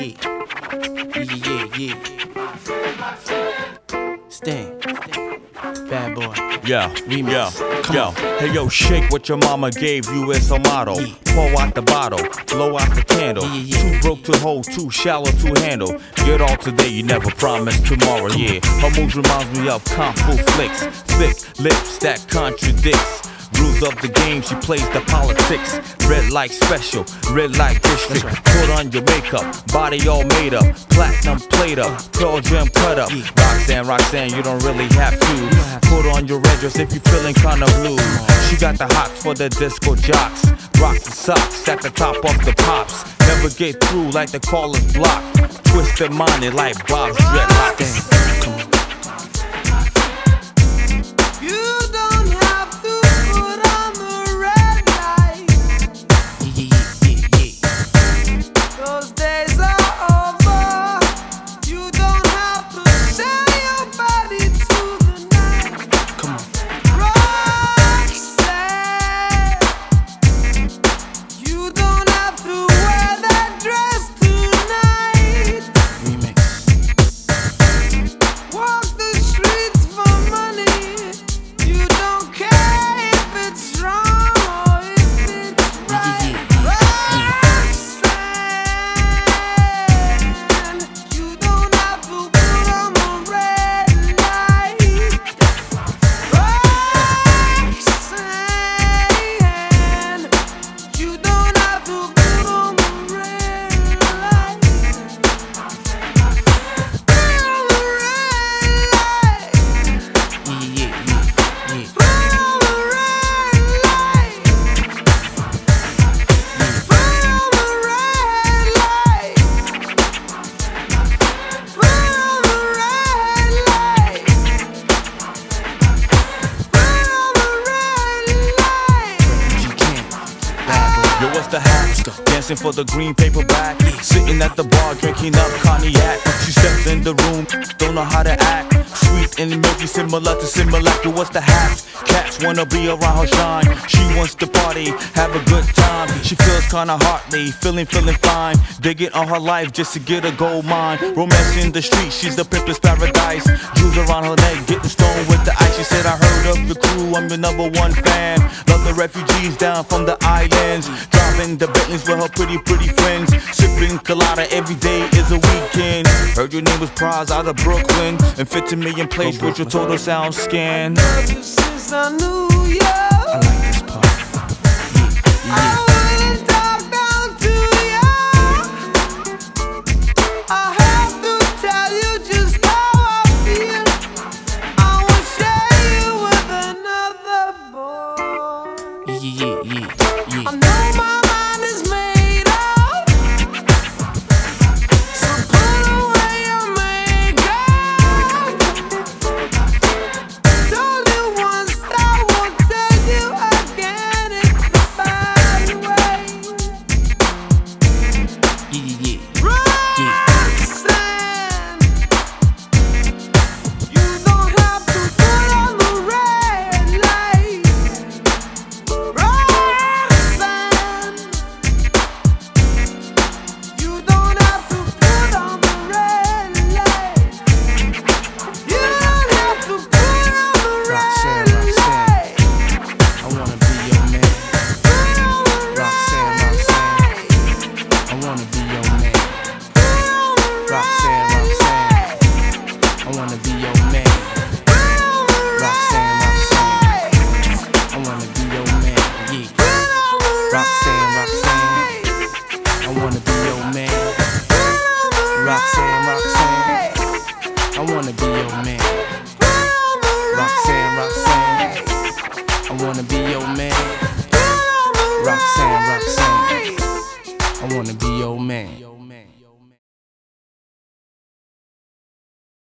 yeah. Yeah, yeah, yeah. Bad boy. Yeah, Remix. yeah, Come yo. on. Hey yo, shake what your mama gave you as her motto. Yeah. Pour out the bottle, blow out the candle. Yeah, yeah. Too broke to hold, too shallow to handle. Get all today, you never promised tomorrow. Yeah, her moves reminds me of kung fu flicks. Thick lips that contradicts. Rules of the game, she plays the politics. Red light special, red light district. Right. Put on your makeup, body all made up. Platinum plate up, pearl gem cut up. Roxanne, Roxanne, you don't really have to. Put on your red dress if you're feeling kinda blue. She got the hots for the disco jocks. Rock the socks at the top of the pops. Never get through like the caller's block. Twisted minded like Bob's dreadlocks. Stan. To Dancing for the green paper bag. Sitting at the bar drinking up cognac. In the room, don't know how to act. Sweet and milky, similar to Similac. Yo, what's the hack? Cats wanna be around her shine. She wants to party, have a good time. She feels kinda heartly, feeling, feeling fine. Digging on her life just to get a gold mine. Romance in the street, she's the pimple's paradise. Jewels around her neck, getting stoned with the ice. She said, I heard of the crew, I'm your number one fan. Love the refugees down from the islands. Driving the Bentleys with her pretty, pretty friends. Sipping colada every day is a weekend. Heard your name was Pras out of Brooklyn. And 50 million plays with your total sound scan. Since I knew you, I like this part. Yeah, I have to tell you just how i feel. I wanna share you with another boy yeah. wouldn't talk down your man. Roxanne, Roxanne. I wanna be your man. Roxanne, Roxanne. I wanna be your man. Yeah. Roxanne, Roxanne. I wanna be your man. Roxanne, Roxanne. I wanna be your man. Roxanne, Roxanne. I wanna be your man. Roxanne, Roxanne. I wanna be your man.